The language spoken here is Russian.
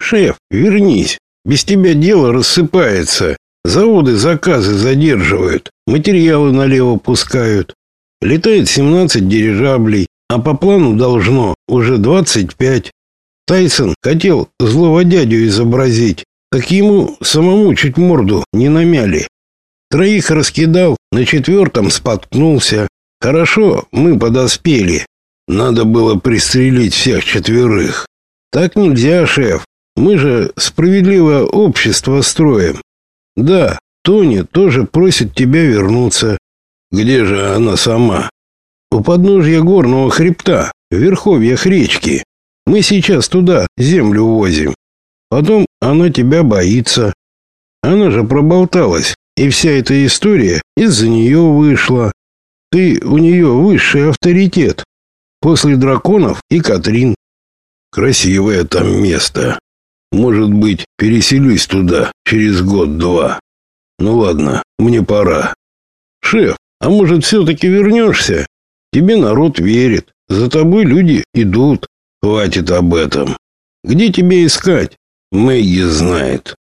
Шеф, вернись. Без тебя дело рассыпается. Заводы заказы задерживают, материалы налево пускают. Летает 17 дирижаблей, а по плану должно уже 25. Тайсон хотел злого дядю изобразить, так ему самому чуть морду не намяли. Троих раскидал, на четвертом споткнулся. Хорошо, мы подоспели. Надо было пристрелить всех четверых. Так нельзя, шеф. Мы же справедливое общество строим. Да, Тони тоже просит тебя вернуться. Где же она сама? У подножья горного хребта, в верховьях речки. Мы сейчас туда землю возим. Потом она тебя боится. Она же проболталась, и вся эта история из-за нее вышла. Ты у нее высший авторитет. После драконов и Катрин. Красивое там место. Может быть, переселюсь туда через год-два. Ну ладно, мне пора. Шеф, а может все-таки вернешься? Тебе народ верит. За тобой люди идут. Хватит об этом. Где тебе искать? Мэгги знает.